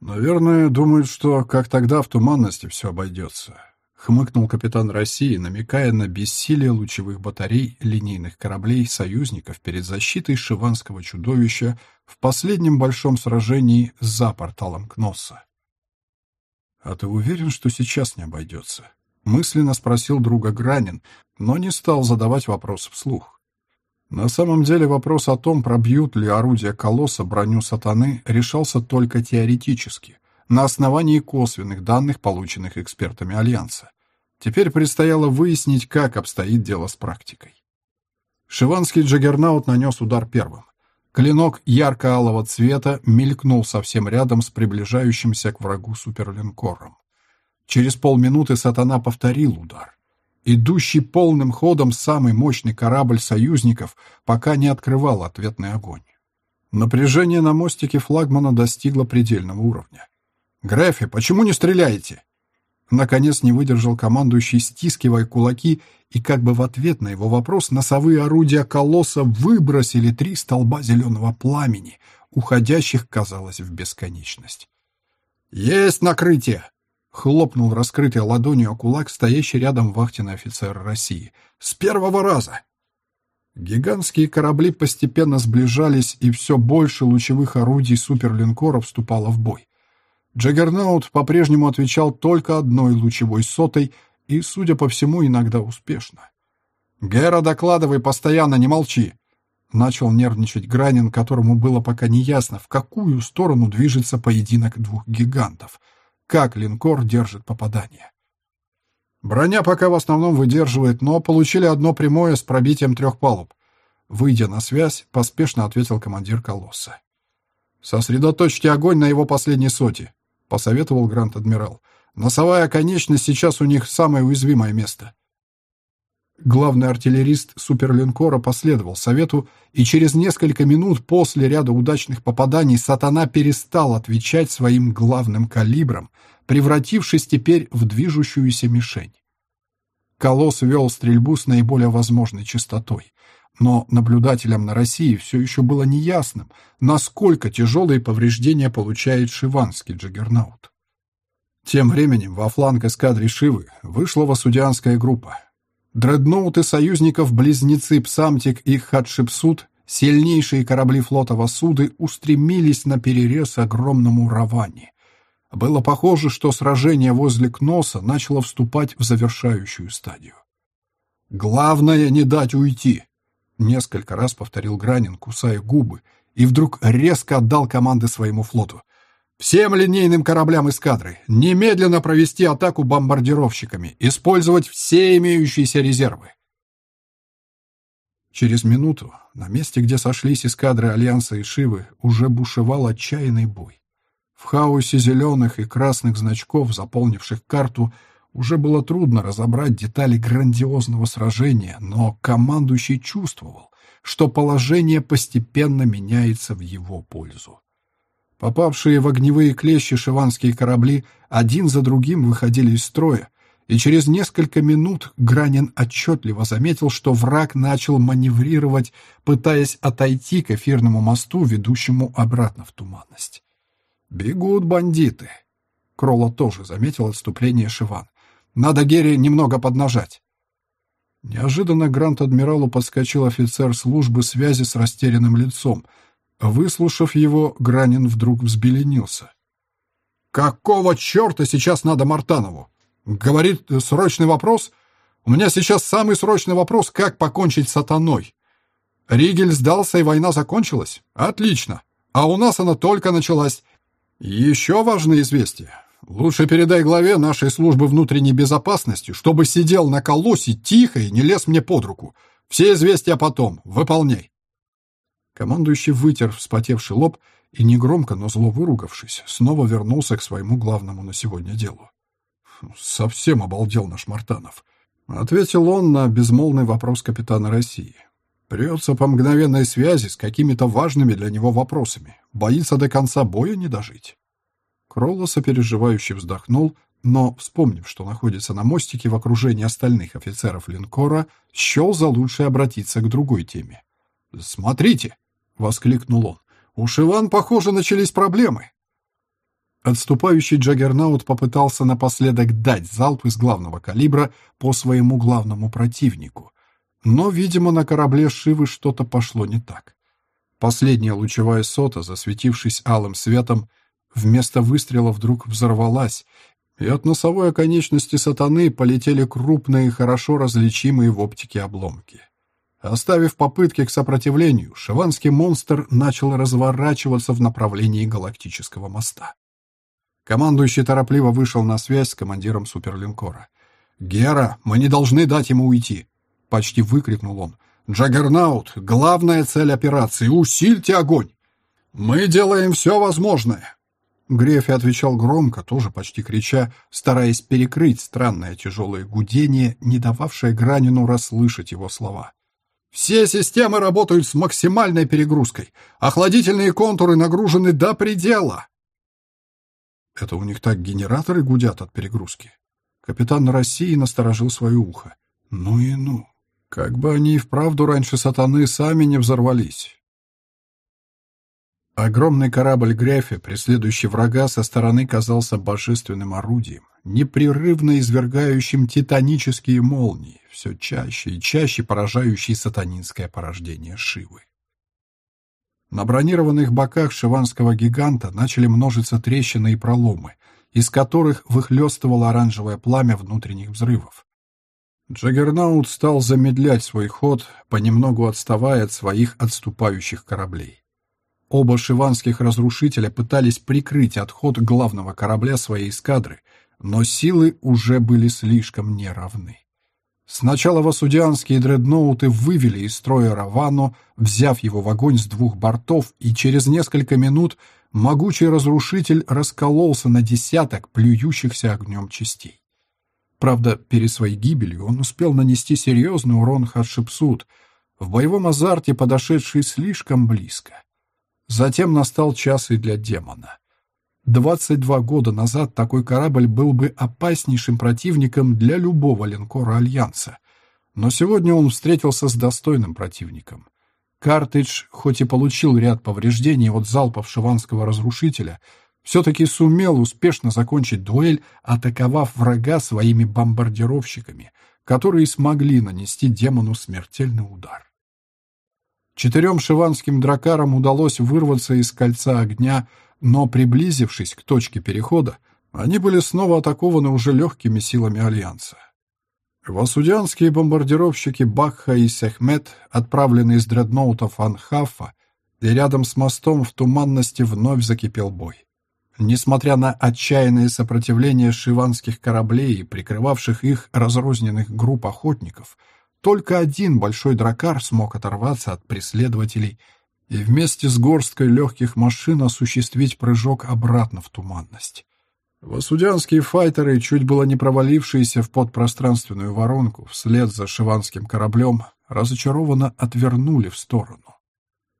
Наверное, думают, что, как тогда, в туманности все обойдется. Хмыкнул капитан России, намекая на бессилие лучевых батарей линейных кораблей союзников перед защитой шиванского чудовища в последнем большом сражении за порталом Кносса. «А ты уверен, что сейчас не обойдется?» Мысленно спросил друга Гранин, но не стал задавать вопрос вслух. На самом деле вопрос о том, пробьют ли орудия колосса броню сатаны, решался только теоретически — на основании косвенных данных, полученных экспертами Альянса. Теперь предстояло выяснить, как обстоит дело с практикой. Шиванский джаггернаут нанес удар первым. Клинок ярко-алого цвета мелькнул совсем рядом с приближающимся к врагу суперлинкором. Через полминуты сатана повторил удар. Идущий полным ходом самый мощный корабль союзников пока не открывал ответный огонь. Напряжение на мостике флагмана достигло предельного уровня. «Грефи, почему не стреляете?» Наконец не выдержал командующий, стискивая кулаки, и как бы в ответ на его вопрос носовые орудия колосса выбросили три столба зеленого пламени, уходящих, казалось, в бесконечность. «Есть накрытие!» — хлопнул раскрытой ладонью о кулак, стоящий рядом вахтенный офицер России. «С первого раза!» Гигантские корабли постепенно сближались, и все больше лучевых орудий суперлинкора вступало в бой. Джаггернаут по-прежнему отвечал только одной лучевой сотой и, судя по всему, иногда успешно. «Гера, докладывай постоянно, не молчи!» Начал нервничать Гранин, которому было пока не ясно, в какую сторону движется поединок двух гигантов, как линкор держит попадание. Броня пока в основном выдерживает, но получили одно прямое с пробитием трех палуб. Выйдя на связь, поспешно ответил командир колосса. «Сосредоточьте огонь на его последней соте. — посоветовал Грант-адмирал. «Носовая конечность сейчас у них самое уязвимое место». Главный артиллерист суперлинкора последовал совету, и через несколько минут после ряда удачных попаданий «Сатана» перестал отвечать своим главным калибром, превратившись теперь в движущуюся мишень. Колосс вел стрельбу с наиболее возможной частотой. Но наблюдателям на России все еще было неясным, насколько тяжелые повреждения получает шиванский джаггернаут. Тем временем во фланг эскадры Шивы вышла васудианская группа. Дредноуты союзников-близнецы Псамтик и Хатшепсут, сильнейшие корабли флота Васуды, устремились на перерез огромному Равани. Было похоже, что сражение возле Кноса начало вступать в завершающую стадию. «Главное — не дать уйти!» Несколько раз повторил Гранин, кусая губы, и вдруг резко отдал команды своему флоту. «Всем линейным кораблям эскадры немедленно провести атаку бомбардировщиками, использовать все имеющиеся резервы». Через минуту на месте, где сошлись эскадры Альянса и Шивы, уже бушевал отчаянный бой. В хаосе зеленых и красных значков, заполнивших карту, уже было трудно разобрать детали грандиозного сражения, но командующий чувствовал, что положение постепенно меняется в его пользу. Попавшие в огневые клещи шиванские корабли один за другим выходили из строя, и через несколько минут Гранин отчетливо заметил, что враг начал маневрировать, пытаясь отойти к эфирному мосту, ведущему обратно в туманность. «Бегут бандиты!» Кролла тоже заметил отступление Шиван. Надо Герри немного поднажать. Неожиданно Грант-адмиралу подскочил офицер службы связи с растерянным лицом. Выслушав его, Гранин вдруг взбеленился. «Какого черта сейчас надо Мартанову? Говорит, срочный вопрос? У меня сейчас самый срочный вопрос, как покончить с сатаной. Ригель сдался, и война закончилась? Отлично. А у нас она только началась. Еще важное известие. Лучше передай главе нашей службы внутренней безопасности, чтобы сидел на колосе тихо и не лез мне под руку. Все известия потом. Выполняй. Командующий вытер вспотевший лоб и, негромко, но зло выругавшись, снова вернулся к своему главному на сегодня делу. Совсем обалдел наш Мартанов. Ответил он на безмолвный вопрос капитана России. Прется по мгновенной связи с какими-то важными для него вопросами. Боится до конца боя не дожить. Кролло сопереживающе вздохнул, но, вспомнив, что находится на мостике в окружении остальных офицеров линкора, счел за лучшее обратиться к другой теме. «Смотрите!» — воскликнул он. «У Шиван, похоже, начались проблемы». Отступающий Джаггернаут попытался напоследок дать залп из главного калибра по своему главному противнику. Но, видимо, на корабле Шивы что-то пошло не так. Последняя лучевая сота, засветившись алым светом, вместо выстрела вдруг взорвалась, и от носовой оконечности сатаны полетели крупные, хорошо различимые в оптике обломки. Оставив попытки к сопротивлению, шиванский монстр начал разворачиваться в направлении галактического моста. Командующий торопливо вышел на связь с командиром суперлинкора. «Гера, мы не должны дать ему уйти!» — почти выкрикнул он. «Джаггернаут, главная цель операции — усильте огонь! Мы делаем все возможное!» Грефи отвечал громко, тоже почти крича, стараясь перекрыть странное тяжелое гудение, не дававшее Гранину расслышать его слова. «Все системы работают с максимальной перегрузкой. Охладительные контуры нагружены до предела!» Это у них так генераторы гудят от перегрузки. Капитан России насторожил свое ухо. Ну и ну. Как бы они и вправду раньше сатаны сами не взорвались. Огромный корабль Грефи, преследующий врага, со стороны казался божественным орудием, непрерывно извергающим титанические молнии, все чаще и чаще поражающие сатанинское порождение Шивы. На бронированных боках шиванского гиганта начали множиться трещины и проломы, из которых выхлестывало оранжевое пламя внутренних взрывов. Джаггернаут стал замедлять свой ход, понемногу отставая от своих отступающих кораблей. Оба шиванских разрушителя пытались прикрыть отход главного корабля своей эскадры, но силы уже были слишком неравны. Сначала васудианские дредноуты вывели из строя Равану, взяв его в огонь с двух бортов, и через несколько минут могучий разрушитель раскололся на десяток плюющихся огнем частей. Правда, перед своей гибелью он успел нанести серьезный урон Хатшепсут, в боевом азарте подошедший слишком близко. Затем настал час и для демона. 22 года назад такой корабль был бы опаснейшим противником для любого линкора Альянса. Но сегодня он встретился с достойным противником. Картридж, хоть и получил ряд повреждений от залпов шиванского разрушителя, все-таки сумел успешно закончить дуэль, атаковав врага своими бомбардировщиками, которые смогли нанести демону смертельный удар. Четырем шиванским дракарам удалось вырваться из кольца огня, но, приблизившись к точке перехода, они были снова атакованы уже легкими силами Альянса. Васудианские бомбардировщики Бахха и Сехмет, отправленные из дредноутов Анхафа, и рядом с мостом в туманности вновь закипел бой. Несмотря на отчаянное сопротивление шиванских кораблей, прикрывавших их разрозненных групп охотников, только один большой дракар смог оторваться от преследователей и вместе с горсткой легких машин осуществить прыжок обратно в туманность. Васудянские файтеры, чуть было не провалившиеся в подпространственную воронку вслед за шиванским кораблем, разочарованно отвернули в сторону.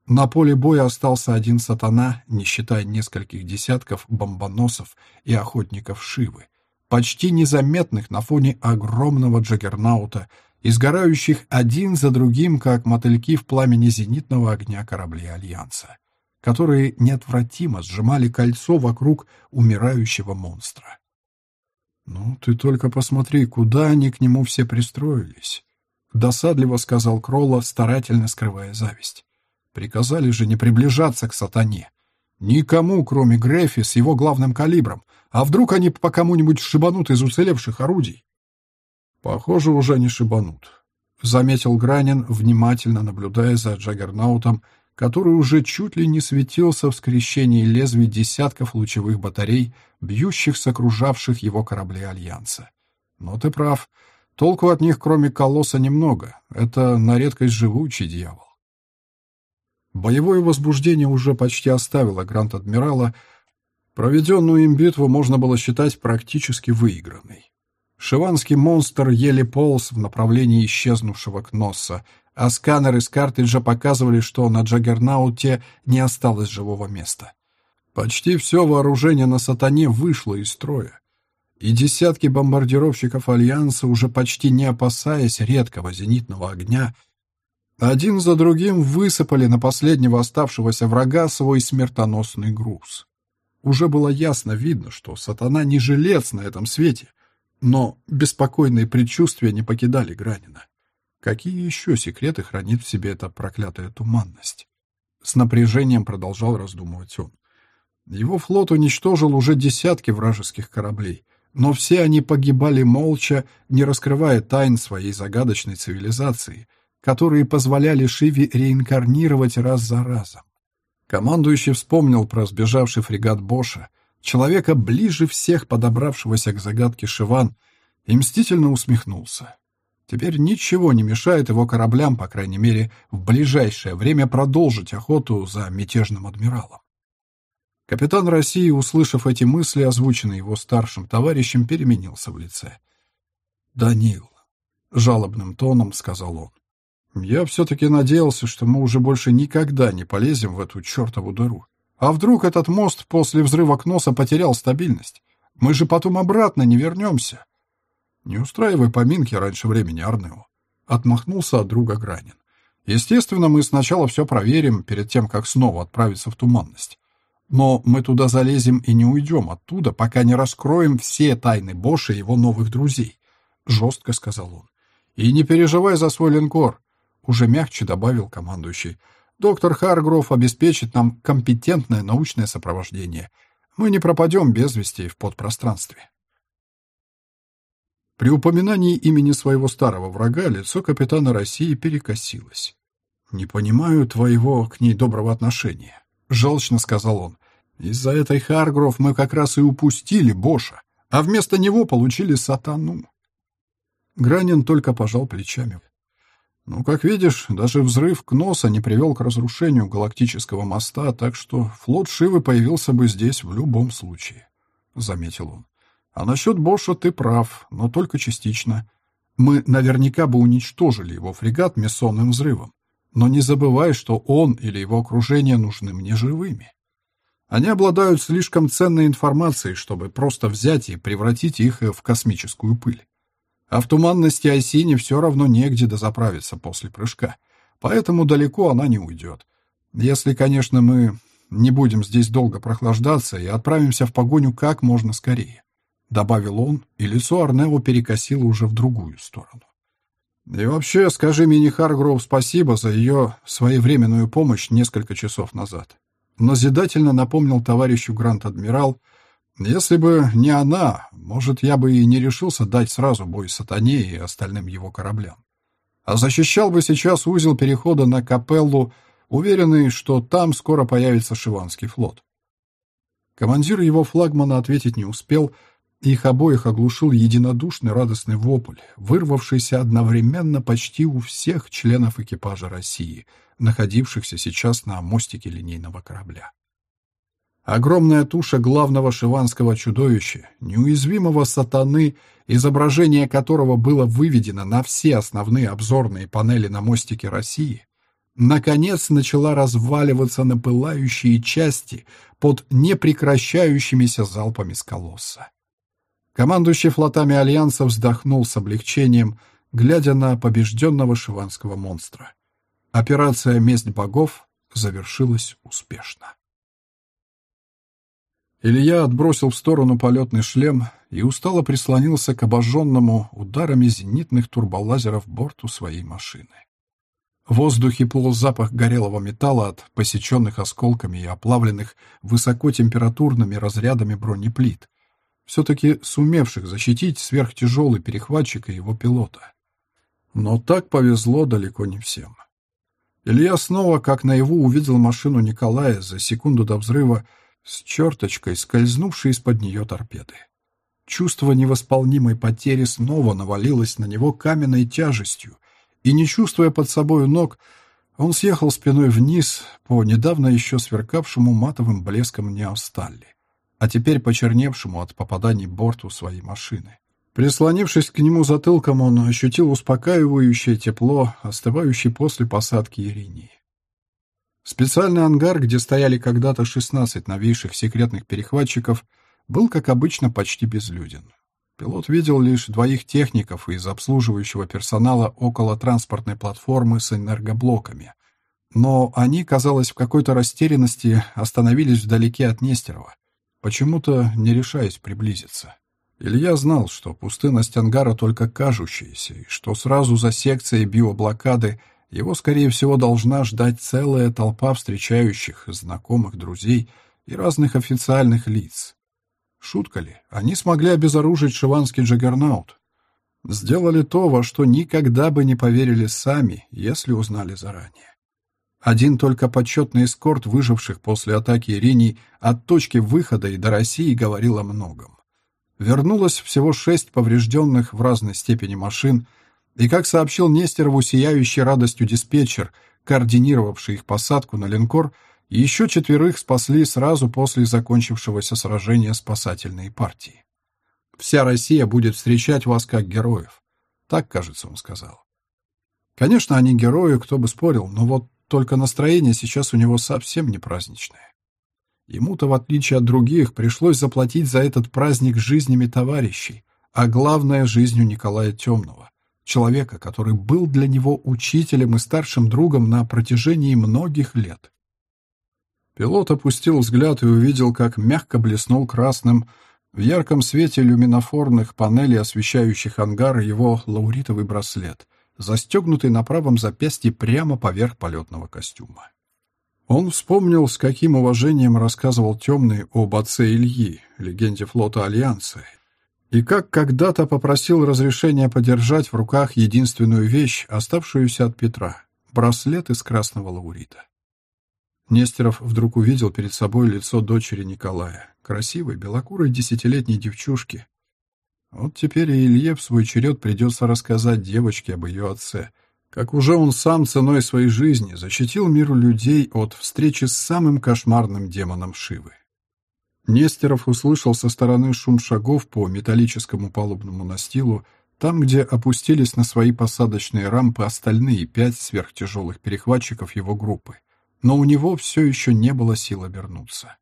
На поле боя остался один сатана, не считая нескольких десятков бомбоносов и охотников Шивы, почти незаметных на фоне огромного джаггернаута, изгорающих один за другим, как мотыльки в пламени зенитного огня кораблей Альянса, которые неотвратимо сжимали кольцо вокруг умирающего монстра. «Ну, ты только посмотри, куда они к нему все пристроились», — досадливо сказал Кролла, старательно скрывая зависть. «Приказали же не приближаться к сатане. Никому, кроме Грефи с его главным калибром. А вдруг они по кому-нибудь шибанут из уцелевших орудий?» Похоже, уже не шибанут, заметил Гранин, внимательно наблюдая за Джаггернаутом, который уже чуть ли не светился в скрещении лезвий десятков лучевых батарей, бьющих с окружавших его кораблей Альянса. Но ты прав, толку от них, кроме колосса, немного. Это на редкость живучий дьявол. Боевое возбуждение уже почти оставило Гранд-Адмирала. Проведенную им битву можно было считать практически выигранной. Шиванский монстр еле полз в направлении исчезнувшего Кносса, а сканеры с картриджа показывали, что на Джаггернауте не осталось живого места. Почти все вооружение на «Сатане» вышло из строя. И десятки бомбардировщиков Альянса, уже почти не опасаясь редкого зенитного огня, один за другим высыпали на последнего оставшегося врага свой смертоносный груз. Уже было ясно видно, что сатана не жилец на этом свете, но беспокойные предчувствия не покидали Гранина. Какие еще секреты хранит в себе эта проклятая туманность? С напряжением продолжал раздумывать он. Его флот уничтожил уже десятки вражеских кораблей, но все они погибали молча, не раскрывая тайн своей загадочной цивилизации, которые позволяли Шиве реинкарнировать раз за разом. Командующий вспомнил про сбежавший фрегат Боша, человека ближе всех подобравшегося к загадке Шиван, и мстительно усмехнулся. Теперь ничего не мешает его кораблям, по крайней мере, в ближайшее время продолжить охоту за мятежным адмиралом. Капитан России, услышав эти мысли, озвученные его старшим товарищем, переменился в лице. «Данил», — жалобным тоном сказал он, — «я все-таки надеялся, что мы уже больше никогда не полезем в эту чертову дыру. А вдруг этот мост после взрыва Кноса потерял стабильность? Мы же потом обратно не вернемся». «Не устраивай поминки раньше времени, Арнео», — отмахнулся от друга Гранин. «Естественно, мы сначала все проверим, перед тем, как снова отправиться в туманность. Но мы туда залезем и не уйдем оттуда, пока не раскроем все тайны Боша и его новых друзей», — жестко сказал он. «И не переживай за свой линкор», — уже мягче добавил командующий. «Доктор Харгров обеспечит нам компетентное научное сопровождение. Мы не пропадем без вести в подпространстве». При упоминании имени своего старого врага лицо капитана России перекосилось. «Не понимаю твоего к ней доброго отношения», — желчно сказал он. «Из-за этой Харгров мы как раз и упустили Боша, а вместо него получили сатану». Гранин только пожал плечами. «Ну, как видишь, даже взрыв Кноса не привел к разрушению галактического моста, так что флот Шивы появился бы здесь в любом случае», — заметил он. А насчет Боша ты прав, но только частично. Мы наверняка бы уничтожили его фрегат мессонным взрывом. Но не забывай, что он или его окружение нужны мне живыми. Они обладают слишком ценной информацией, чтобы просто взять и превратить их в космическую пыль. А в туманности Осине все равно негде дозаправиться после прыжка, поэтому далеко она не уйдет. Если, конечно, мы не будем здесь долго прохлаждаться и отправимся в погоню как можно скорее. — добавил он, и лицо Арнео перекосило уже в другую сторону. «И вообще, скажи Мини Харгроув спасибо за ее своевременную помощь несколько часов назад». Назидательно напомнил товарищу Грант-адмирал, «Если бы не она, может, я бы и не решился дать сразу бой Сатане и остальным его кораблям. А защищал бы сейчас узел перехода на Капеллу, уверенный, что там скоро появится Шиванский флот». Командир его флагмана ответить не успел — их обоих оглушил единодушный радостный вопль, вырвавшийся одновременно почти у всех членов экипажа России, находившихся сейчас на мостике линейного корабля. Огромная туша главного шиванского чудовища, неуязвимого сатаны, изображение которого было выведено на все основные обзорные панели на мостике России, наконец начала разваливаться на пылающие части под непрекращающимися залпами с колосса. Командующий флотами Альянса вздохнул с облегчением, глядя на побежденного шиванского монстра. Операция «Месть богов» завершилась успешно. Илья отбросил в сторону полетный шлем и устало прислонился к обожженному ударами зенитных турболазеров борту своей машины. В воздухе плыл запах горелого металла от посеченных осколками и оплавленных высокотемпературными разрядами бронеплит, все-таки сумевших защитить сверхтяжелый перехватчик и его пилота. Но так повезло далеко не всем. Илья снова, как наяву, увидел машину Николая за секунду до взрыва с черточкой, скользнувшей из-под нее торпеды. Чувство невосполнимой потери снова навалилось на него каменной тяжестью, и, не чувствуя под собою ног, он съехал спиной вниз по недавно еще сверкавшему матовым блеском неосталли а теперь почерневшему от попаданий борту своей машины. Прислонившись к нему затылком, он ощутил успокаивающее тепло, остывающее после посадки Иринии. Специальный ангар, где стояли когда-то 16 новейших секретных перехватчиков, был, как обычно, почти безлюден. Пилот видел лишь двоих техников из обслуживающего персонала около транспортной платформы с энергоблоками. Но они, казалось, в какой-то растерянности остановились вдалеке от Нестерова, почему-то не решаясь приблизиться. Илья знал, что пустынность ангара только кажущаяся, и что сразу за секцией биоблокады его, скорее всего, должна ждать целая толпа встречающих, знакомых, друзей и разных официальных лиц. Шутка ли? Они смогли обезоружить шиванский джаггернаут. Сделали то, во что никогда бы не поверили сами, если узнали заранее. Один только почетный эскорт выживших после атаки Иринии от точки выхода и до России говорил о многом. Вернулось всего шесть поврежденных в разной степени машин, и, как сообщил Нестерову сияющий радостью диспетчер, координировавший их посадку на линкор, еще четверых спасли сразу после закончившегося сражения спасательной партии. «Вся Россия будет встречать вас как героев», — так, кажется, он сказал. Конечно, они герои, кто бы спорил, но вот только настроение сейчас у него совсем не праздничное. Ему-то, в отличие от других, пришлось заплатить за этот праздник жизнями товарищей, а главное — жизнью Николая Темного, человека, который был для него учителем и старшим другом на протяжении многих лет. Пилот опустил взгляд и увидел, как мягко блеснул красным в ярком свете люминофорных панелей, освещающих ангар, его лауритовый браслет, застегнутый на правом запястье прямо поверх полетного костюма. Он вспомнил, с каким уважением рассказывал Темный об отце Ильи, легенде флота Альянса, и как когда-то попросил разрешения подержать в руках единственную вещь, оставшуюся от Петра — браслет из красного лаурита. Нестеров вдруг увидел перед собой лицо дочери Николая, красивой, белокурой десятилетней девчушки. Вот теперь и Илье в свой черед придется рассказать девочке об ее отце — как уже он сам ценой своей жизни защитил мир людей от встречи с самым кошмарным демоном Шивы. Нестеров услышал со стороны шум шагов по металлическому палубному настилу, там, где опустились на свои посадочные рампы остальные пять сверхтяжелых перехватчиков его группы, но у него все еще не было сил обернуться.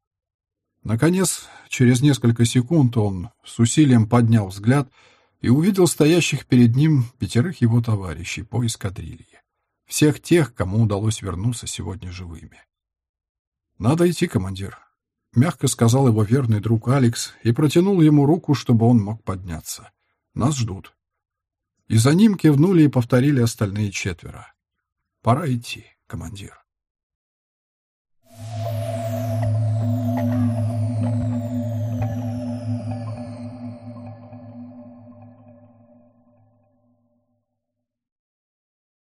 Наконец, через несколько секунд он с усилием поднял взгляд — и увидел стоящих перед ним пятерых его товарищей по эскадрилье. Всех тех, кому удалось вернуться сегодня живыми. «Надо идти, командир», — мягко сказал его верный друг Алекс и протянул ему руку, чтобы он мог подняться. «Нас ждут». И за ним кивнули и повторили остальные четверо. «Пора идти, командир».